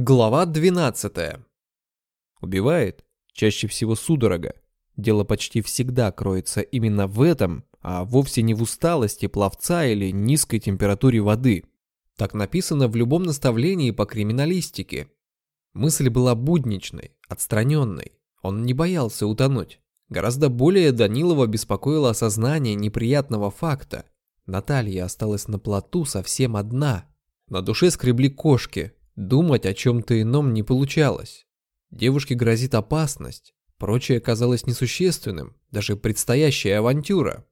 Глава 12. Убивает чаще всего судорога. Дело почти всегда кроется именно в этом, а вовсе не в усталости пловца или низкой температуре воды. Так написано в любом наставлении по криминалистике. Мысль была будничной, отстраненной. Он не боялся утонуть. Гораздо более Данилова беспокоило осознание неприятного факта. Наталья осталась на плоту совсем одна. На душе скребли кошки, Думать о чем-то ином не получалось. Девушке грозит опасность. Прочее казалось несущественным, даже предстоящая авантюра.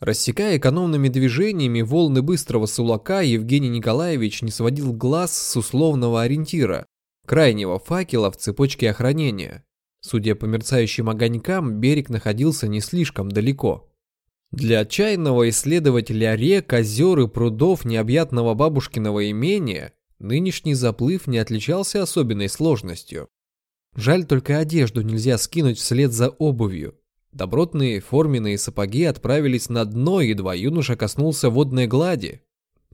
Рассекая экономными движениями волны быстрого сулака, Евгений Николаевич не сводил глаз с условного ориентира, крайнего факела в цепочке охранения. Судя по мерцающим огонькам, берег находился не слишком далеко. Для отчаянного исследователя рек, озер и прудов необъятного бабушкиного имения Нынешний заплыв не отличался особенной сложностью. Жаль только одежду нельзя скинуть вслед за обувью. Добротные форменные сапоги отправились на дно, едва юноша коснулся водной глади.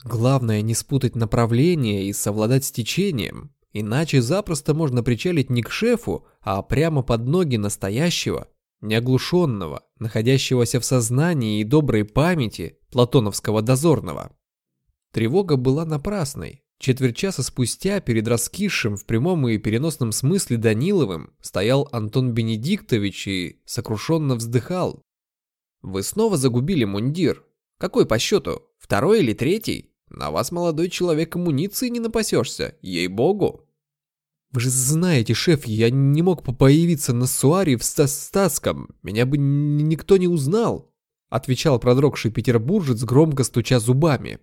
Главное не спутать направление и совладать с течением, иначе запросто можно причалить не к шефу, а прямо под ноги настоящего, неоглушенного, находящегося в сознании и доброй памяти платоновского дозорного. Тревога была напрасной. Четверть часа спустя перед раскисшим в прямом и переносном смысле Даниловым стоял Антон Бенедиктович и сокрушенно вздыхал. «Вы снова загубили мундир. Какой по счету? Второй или третий? На вас, молодой человек, амуниции не напасешься, ей-богу!» «Вы же знаете, шеф, я не мог появиться на Суаре в Стаском, меня бы никто не узнал», отвечал продрогший петербуржец, громко стуча зубами.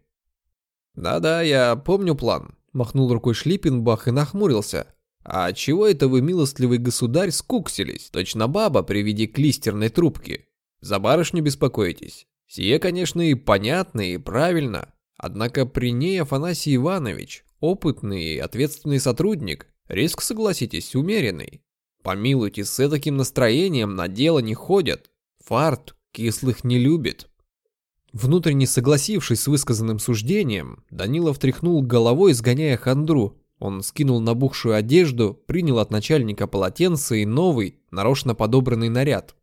«Да-да, я помню план», — махнул рукой Шлиппенбах и нахмурился. «А чего это вы, милостливый государь, скуксились? Точно баба при виде клистерной трубки. За барышню беспокоитесь. Сие, конечно, и понятно, и правильно. Однако при ней Афанасий Иванович, опытный и ответственный сотрудник, риск, согласитесь, умеренный. Помилуйте, с таким настроением на дело не ходят. Фарт кислых не любит». Внутренне согласившись с высказанным суждением, Данилов тряхнул головой, сгоняя хандру. Он скинул набухшую одежду, принял от начальника полотенце и новый, нарочно подобранный наряд.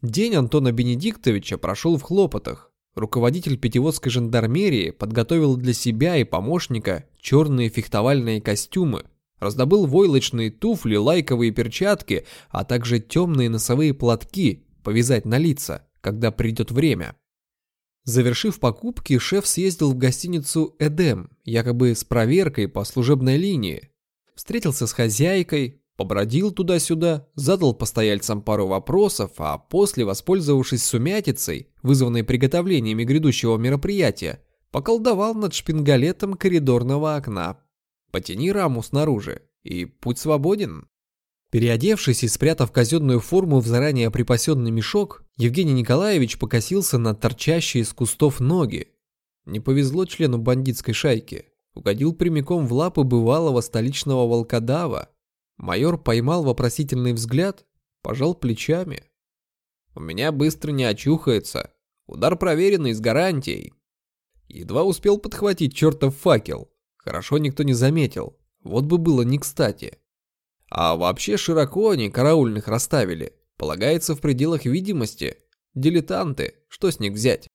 День Антона Бенедиктовича прошел в хлопотах. Руководитель Пятиводской жандармерии подготовил для себя и помощника черные фехтовальные костюмы, раздобыл войлочные туфли, лайковые перчатки, а также темные носовые платки повязать на лица, когда придет время. Завершив покупки, шеф съездил в гостиницу «Эдем», якобы с проверкой по служебной линии. Встретился с хозяйкой, побродил туда-сюда, задал постояльцам пару вопросов, а после, воспользовавшись сумятицей, вызванной приготовлениями грядущего мероприятия, поколдовал над шпингалетом коридорного окна. Потяни раму снаружи, и путь свободен. Переодевшись и спрятав казенную форму в заранее припасенный мешок, Евгений Николаевич покосился на торчащие из кустов ноги. Не повезло члену бандитской шайки. Угодил прямиком в лапы бывалого столичного волкодава. Майор поймал вопросительный взгляд, пожал плечами. «У меня быстро не очухается. Удар проверенный с гарантией». Едва успел подхватить чертов факел. Хорошо никто не заметил. Вот бы было не кстати. А вообще широко они караульных расставили. Полагается в пределах видимости. Дилетанты, что с них взять?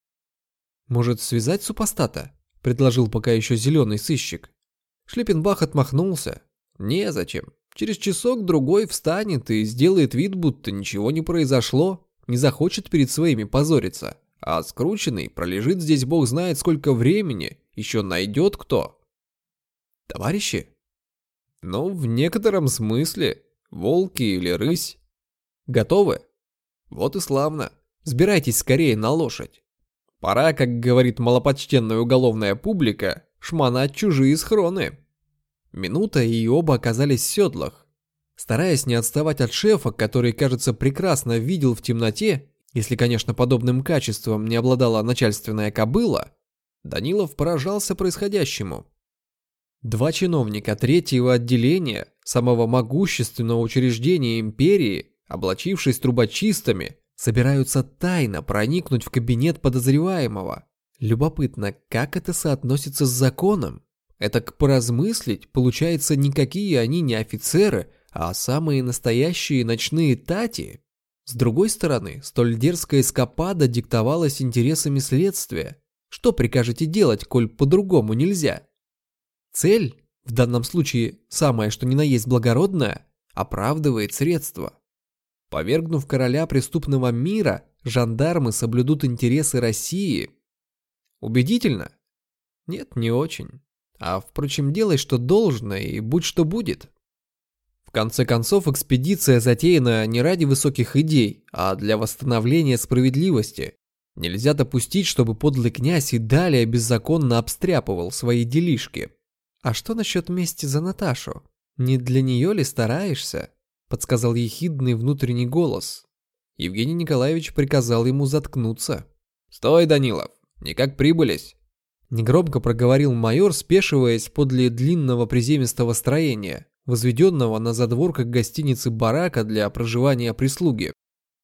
Может, связать супостата? Предложил пока еще зеленый сыщик. Шлепенбах отмахнулся. Незачем. Через часок-другой встанет и сделает вид, будто ничего не произошло. Не захочет перед своими позориться. А скрученный пролежит здесь бог знает сколько времени. Еще найдет кто. Товарищи, ну, в некотором смысле. Волки или рысь. Готовы? Вот и славно. Сбирайтесь скорее на лошадь. Пора, как говорит малопочтенная уголовная публика, шмонать чужие схроны. Минута, и оба оказались в седлах. Стараясь не отставать от шефа, который, кажется, прекрасно видел в темноте, если, конечно, подобным качеством не обладала начальственная кобыла, Данилов поражался происходящему. Два чиновника третьего отделения, самого могущественного учреждения империи, облачившись трубочистами, собираются тайно проникнуть в кабинет подозреваемого. Любопытно, как это соотносится с законом? Этак поразмыслить, получается, никакие они не офицеры, а самые настоящие ночные тати. С другой стороны, столь дерзкая эскапада диктовалась интересами следствия. Что прикажете делать, коль по-другому нельзя? Цель, в данном случае самое что ни на есть благородная, оправдывает средства. Повергнув короля преступного мира, жандармы соблюдут интересы России. Убедительно? Нет, не очень. А впрочем, делай, что должно, и будь что будет. В конце концов, экспедиция затеяна не ради высоких идей, а для восстановления справедливости. Нельзя допустить, чтобы подлый князь и далее беззаконно обстряпывал свои делишки. А что насчет мести за Наташу? Не для нее ли стараешься? Подсказал ехидный внутренний голос. Евгений Николаевич приказал ему заткнуться. «Стой, Данилов! Никак прибылись!» Негромко проговорил майор, спешиваясь подле длинного приземистого строения, возведенного на задворках гостиницы барака для проживания прислуги.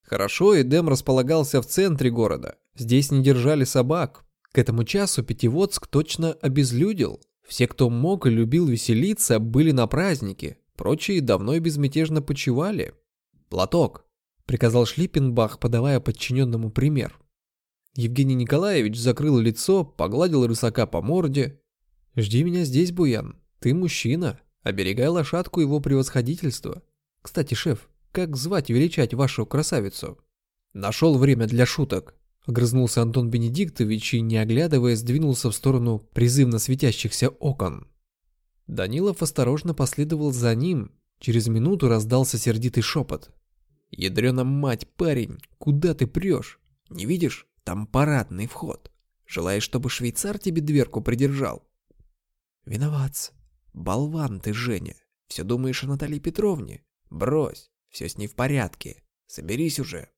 Хорошо, Эдем располагался в центре города. Здесь не держали собак. К этому часу Пятиводск точно обезлюдил. Все, кто мог и любил веселиться, были на празднике. Прочие давно и безмятежно почивали. «Платок», — приказал Шлиппенбах, подавая подчиненному пример. Евгений Николаевич закрыл лицо, погладил рысака по морде. «Жди меня здесь, Буян. Ты мужчина. Оберегай лошадку его превосходительства. Кстати, шеф, как звать величать вашу красавицу?» «Нашел время для шуток», — огрызнулся Антон Бенедиктович и, не оглядываясь, двинулся в сторону призывно светящихся окон. Данилов осторожно последовал за ним. Через минуту раздался сердитый шепот. «Ядрена мать, парень, куда ты прешь? Не видишь? Там парадный вход. Желаешь, чтобы швейцар тебе дверку придержал? Виноват. Болван ты, Женя. Все думаешь о Наталье Петровне? Брось, все с ней в порядке. Соберись уже.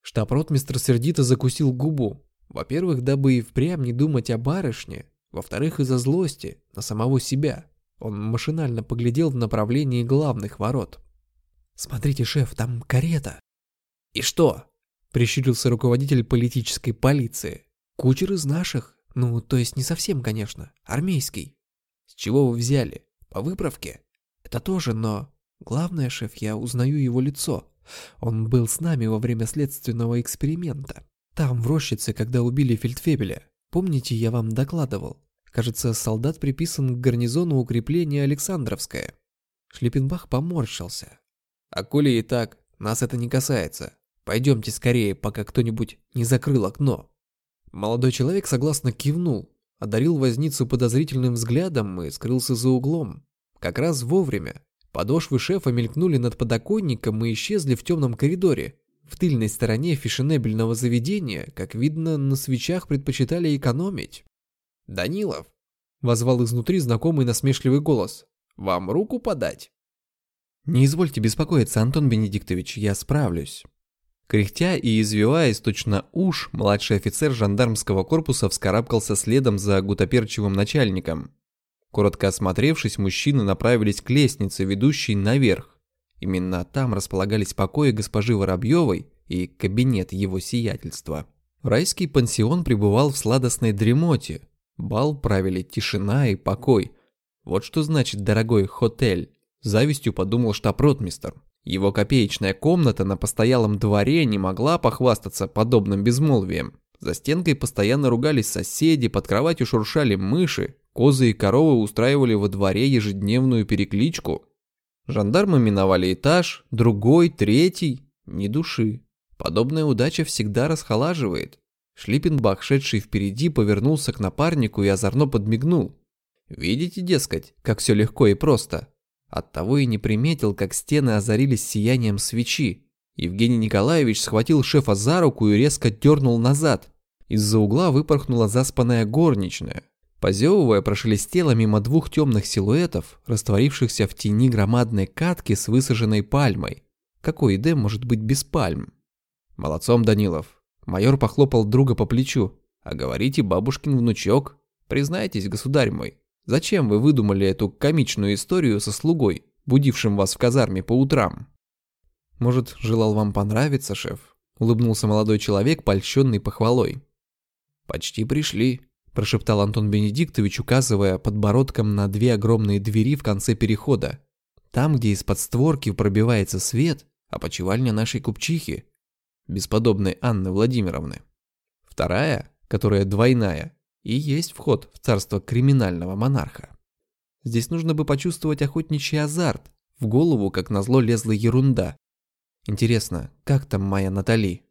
Штаб-ротмистр сердито закусил губу. Во-первых, дабы и впрямь не думать о барышне. Во-вторых, из-за злости на самого себя. Он машинально поглядел в направлении главных ворот. «Смотрите, шеф, там карета». «И что?» Прищурился руководитель политической полиции. Кучер из наших. Ну, то есть не совсем, конечно. Армейский. С чего вы взяли? По выправке? Это тоже, но... Главное, шеф, я узнаю его лицо. Он был с нами во время следственного эксперимента. Там, в рощице, когда убили Фельдфебеля. Помните, я вам докладывал? Кажется, солдат приписан к гарнизону укрепления Александровское. Шлиппенбах поморщился. А коли и так, нас это не касается. Пойдемте скорее, пока кто-нибудь не закрыл окно. Молодой человек согласно кивнул, одарил возницу подозрительным взглядом и скрылся за углом. Как раз вовремя. Подошвы шефа мелькнули над подоконником и исчезли в темном коридоре. В тыльной стороне фешенебельного заведения, как видно, на свечах предпочитали экономить. «Данилов!» — возвал изнутри знакомый насмешливый голос. «Вам руку подать?» «Не извольте беспокоиться, Антон Бенедиктович, я справлюсь». Кряхтя и извиваясь точно уж, младший офицер жандармского корпуса вскарабкался следом за гутоперчивым начальником. Коротко осмотревшись, мужчины направились к лестнице, ведущей наверх. Именно там располагались покои госпожи Воробьевой и кабинет его сиятельства. Райский пансион пребывал в сладостной дремоте. Бал правили тишина и покой. Вот что значит дорогой хотель. Завистью подумал штаб-ротмистр. Его копеечная комната на постоялом дворе не могла похвастаться подобным безмолвием. За стенкой постоянно ругались соседи, под кроватью шуршали мыши, козы и коровы устраивали во дворе ежедневную перекличку. Жандармы миновали этаж, другой, третий, ни души. Подобная удача всегда расхолаживает. Шлиппенбах, шедший впереди, повернулся к напарнику и озорно подмигнул. Видите, дескать, как все легко и просто. Оттого и не приметил, как стены озарились сиянием свечи. Евгений Николаевич схватил шефа за руку и резко дернул назад. Из-за угла выпорхнула заспанная горничная. Позевывая, прошелестела мимо двух темных силуэтов, растворившихся в тени громадной катки с высаженной пальмой. Какой Эдем может быть без пальм? Молодцом, Данилов. Майор похлопал друга по плечу. А говорите, бабушкин внучок. Признайтесь, государь мой, Зачем вы выдумали эту комичную историю со слугой, будившим вас в казарме по утрам? Может, желал вам понравиться, шеф? Улыбнулся молодой человек, польщенный похвалой. Почти пришли. прошептал Антон Бенедиктович, указывая подбородком на две огромные двери в конце перехода. Там, где из-под створки пробивается свет, опочивальня нашей купчихи, бесподобной Анны Владимировны. Вторая, которая двойная, и есть вход в царство криминального монарха. Здесь нужно бы почувствовать охотничий азарт. В голову, как назло, лезла ерунда. Интересно, как там моя Натали?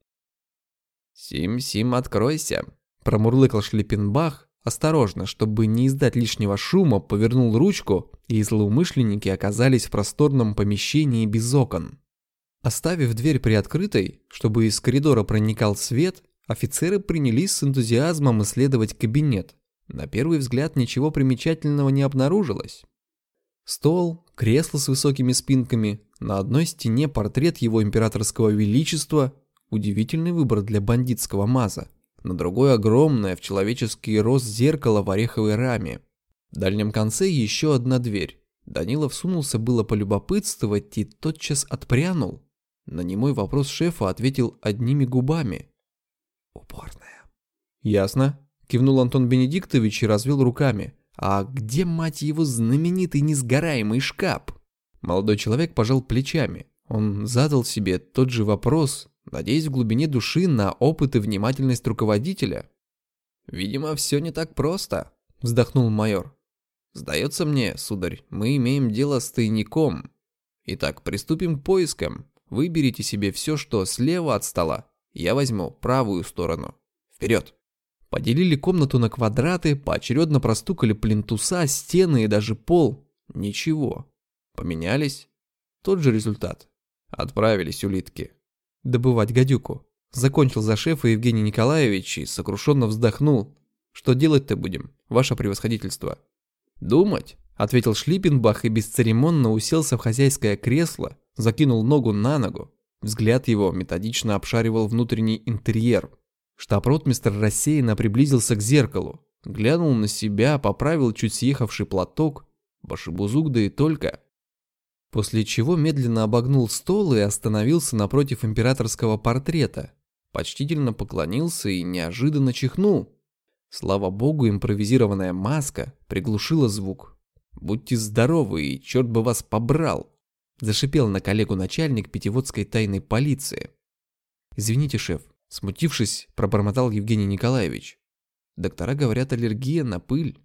«Сим-сим, откройся!» Промурлыкал Шлиппенбах, осторожно, чтобы не издать лишнего шума, повернул ручку, и злоумышленники оказались в просторном помещении без окон. Оставив дверь приоткрытой, чтобы из коридора проникал свет, офицеры принялись с энтузиазмом исследовать кабинет. На первый взгляд ничего примечательного не обнаружилось. Стол, кресло с высокими спинками, на одной стене портрет его императорского величества, удивительный выбор для бандитского маза, на другой огромное в человеческий рост зеркало в ореховой раме. В дальнем конце еще одна дверь. Данилов сунулся было полюбопытствовать и тотчас отпрянул. На немой вопрос шефа ответил одними губами. «Уборная». «Ясно», – кивнул Антон Бенедиктович и развел руками. «А где, мать его, знаменитый несгораемый шкаф?» Молодой человек пожал плечами. Он задал себе тот же вопрос, надеясь в глубине души на опыт и внимательность руководителя. «Видимо, все не так просто», – вздохнул майор. «Сдается мне, сударь, мы имеем дело с тайником. Итак, приступим к поискам. Выберите себе все, что слева от стола. Я возьму правую сторону. Вперед!» Поделили комнату на квадраты, поочередно простукали плинтуса, стены и даже пол. Ничего. Поменялись. Тот же результат. Отправились улитки. Добывать гадюку. Закончил за шефа Евгений Николаевич и сокрушенно вздохнул. Что делать-то будем, ваше превосходительство? Думать, ответил Шлиппенбах и бесцеремонно уселся в хозяйское кресло, закинул ногу на ногу. Взгляд его методично обшаривал внутренний интерьер. Штаб-ротмистр рассеянно приблизился к зеркалу, глянул на себя, поправил чуть съехавший платок, башибузук да и только. После чего медленно обогнул стол и остановился напротив императорского портрета, почтительно поклонился и неожиданно чихнул. Слава богу, импровизированная маска приглушила звук. «Будьте здоровы и черт бы вас побрал!» Зашипел на коллегу начальник Пятиводской тайной полиции. «Извините, шеф», смутившись, пробормотал Евгений Николаевич. «Доктора говорят, аллергия на пыль».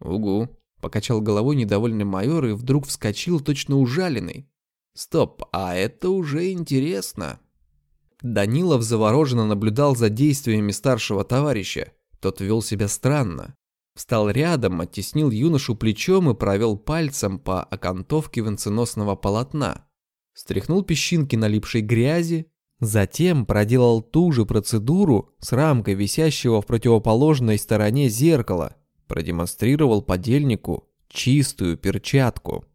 «Угу», – покачал головой недовольный майор и вдруг вскочил точно ужаленный. «Стоп, а это уже интересно». Данилов завороженно наблюдал за действиями старшего товарища. Тот вел себя странно. Встал рядом, оттеснил юношу плечом и провел пальцем по окантовке венценосного полотна. Стряхнул песчинки налипшей грязи, затем проделал ту же процедуру с рамкой висящего в противоположной стороне зеркала, продемонстрировал подельнику чистую перчатку.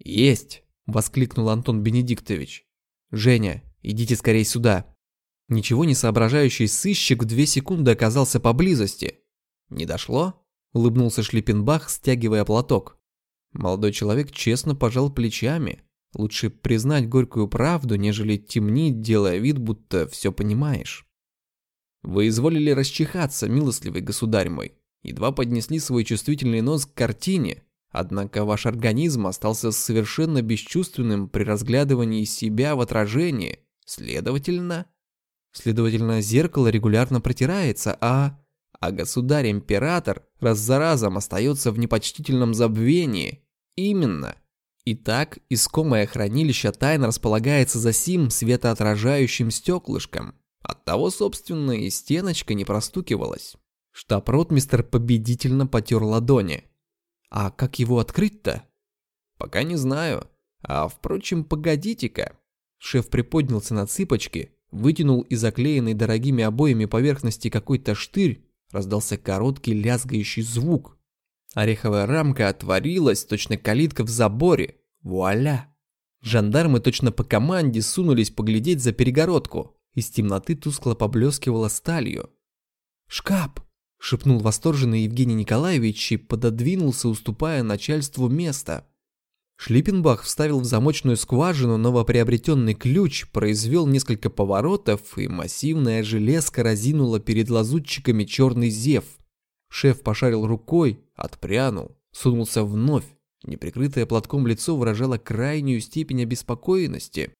«Есть!» – воскликнул Антон Бенедиктович. «Женя, идите скорее сюда!» Ничего не соображающий сыщик в две секунды оказался поблизости. «Не дошло?» Улыбнулся Шлиппенбах, стягивая платок. Молодой человек честно пожал плечами. Лучше признать горькую правду, нежели темнить, делая вид, будто все понимаешь. Вы изволили расчихаться, милостливый государь мой. Едва поднесли свой чувствительный нос к картине, однако ваш организм остался совершенно бесчувственным при разглядывании себя в отражении. Следовательно... Следовательно, зеркало регулярно протирается, а а государь-император раз за разом остается в непочтительном забвении. Именно. Итак, искомое хранилище тайн располагается за сим светоотражающим стеклышком. Оттого, собственно, и стеночка не простукивалась. Штаб-ротмистер победительно потер ладони. А как его открыть-то? Пока не знаю. А впрочем, погодите-ка. Шеф приподнялся на цыпочки, вытянул из заклеенной дорогими обоями поверхности какой-то штырь раздался короткий лязгающий звук. Ореховая рамка отворилась, точно калитка в заборе. Вуаля! Жандармы точно по команде сунулись поглядеть за перегородку. Из темноты тускло поблескивала сталью. «Шкаф!» – шепнул восторженный Евгений Николаевич и пододвинулся, уступая начальству место. Шлиппенбах вставил в замочную скважину новоприобретенный ключ, произвел несколько поворотов, и массивная железка разинула перед лазутчиками черный зев. Шеф пошарил рукой, отпрянул, сунулся вновь. Неприкрытое платком лицо выражало крайнюю степень обеспокоенности.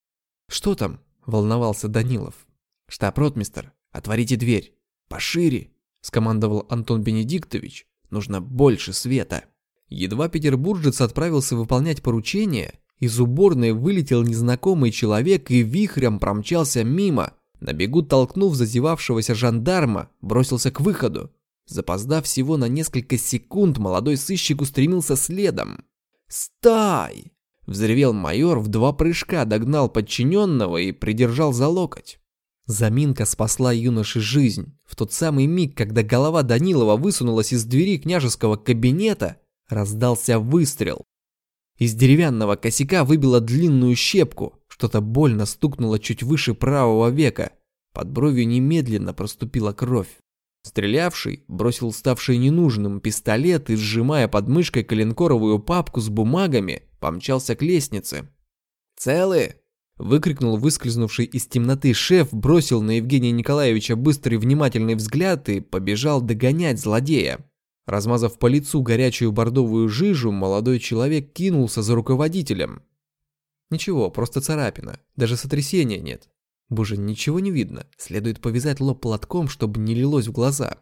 «Что там?» – волновался Данилов. «Штаб-ротмистер, отворите дверь. Пошире!» – скомандовал Антон Бенедиктович. «Нужно больше света». Едва петербуржец отправился выполнять поручение, из уборной вылетел незнакомый человек и вихрем промчался мимо. На бегу толкнув зазевавшегося жандарма, бросился к выходу. Запоздав всего на несколько секунд, молодой сыщик устремился следом. «Стай!» – взревел майор, в два прыжка догнал подчиненного и придержал за локоть. Заминка спасла юноше жизнь. В тот самый миг, когда голова Данилова высунулась из двери княжеского кабинета, раздался выстрел. Из деревянного косяка выбило длинную щепку, что-то больно стукнуло чуть выше правого века. Под бровью немедленно проступила кровь. Стрелявший бросил ставший ненужным пистолет и, сжимая под мышкой коленкоровую папку с бумагами, помчался к лестнице. «Целы?» – выкрикнул выскользнувший из темноты шеф, бросил на Евгения Николаевича быстрый внимательный взгляд и побежал догонять злодея. Размазав по лицу горячую бордовую жижу, молодой человек кинулся за руководителем. Ничего, просто царапина, даже сотрясения нет. Боже, ничего не видно, следует повязать лоб платком, чтобы не лилось в глаза.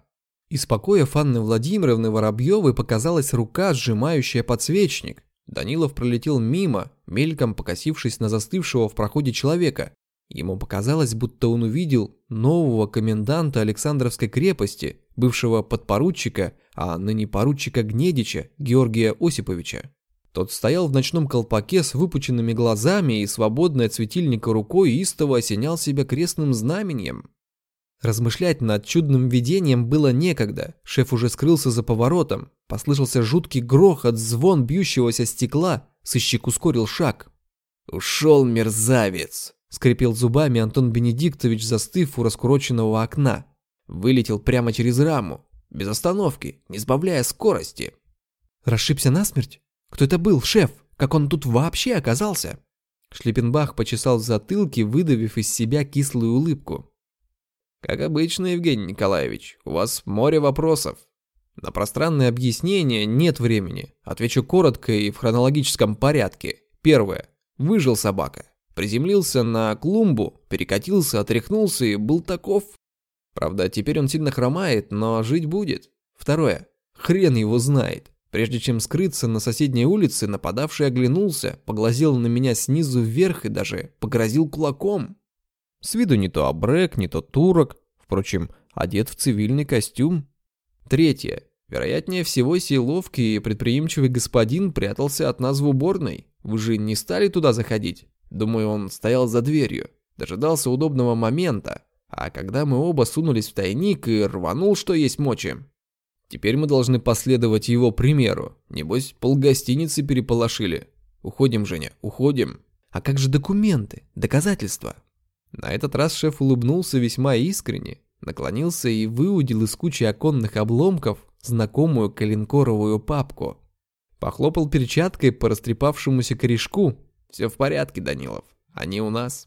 Из покоя Анны Владимировны Воробьевой показалась рука, сжимающая подсвечник. Данилов пролетел мимо, мельком покосившись на застывшего в проходе человека. Ему показалось, будто он увидел нового коменданта Александровской крепости, бывшего подпоручика, а ныне поручика Гнедича Георгия Осиповича. Тот стоял в ночном колпаке с выпученными глазами и свободной от светильника рукой истово осенял себя крестным знаменем. Размышлять над чудным видением было некогда. Шеф уже скрылся за поворотом. Послышался жуткий грохот, звон бьющегося стекла. Сыщик ускорил шаг. «Ушел мерзавец!» — скрипел зубами Антон Бенедиктович, застыв у раскуроченного окна. Вылетел прямо через раму, без остановки, не сбавляя скорости. «Расшибся насмерть?» Кто это был, шеф? Как он тут вообще оказался?» Шлиппенбах почесал в затылке, выдавив из себя кислую улыбку. «Как обычно, Евгений Николаевич, у вас море вопросов. На пространное объяснение нет времени. Отвечу коротко и в хронологическом порядке. Первое. Выжил собака. Приземлился на клумбу, перекатился, отряхнулся и был таков. Правда, теперь он сильно хромает, но жить будет. Второе. Хрен его знает. Прежде чем скрыться на соседней улице, нападавший оглянулся, поглазел на меня снизу вверх и даже погрозил кулаком. С виду не то абрек, не то турок, впрочем, одет в цивильный костюм. Третье. Вероятнее всего, сей ловкий и предприимчивый господин прятался от нас в уборной. Вы же не стали туда заходить? Думаю, он стоял за дверью, дожидался удобного момента. А когда мы оба сунулись в тайник и рванул, что есть мочи, Теперь мы должны последовать его примеру. Небось, полгостиницы переполошили. Уходим, Женя, уходим. А как же документы, доказательства? На этот раз шеф улыбнулся весьма искренне, наклонился и выудил из кучи оконных обломков знакомую коленкоровую папку. Похлопал перчаткой по растрепавшемуся корешку. Все в порядке, Данилов. Они у нас.